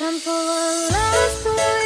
I'm full of love for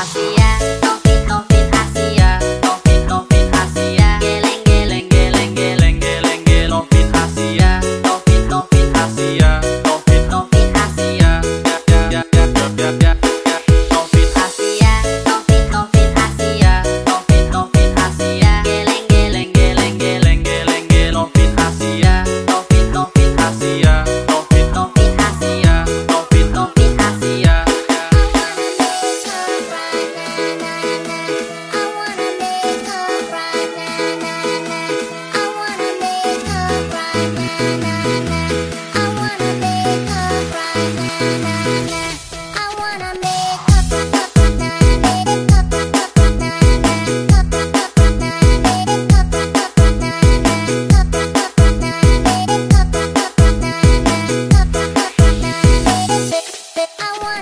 Así.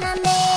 wanna make